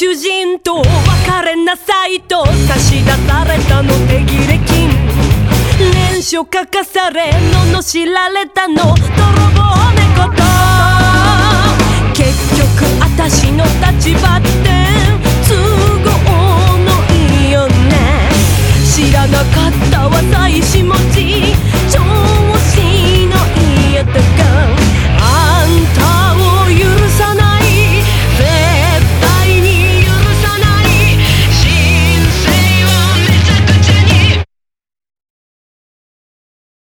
主人と別れなさいと差し出されたの手切れ金連書書かされ罵られたの。泥棒猫と。結局私の立場って都合のいいよね。知らなかったわ妻子持ち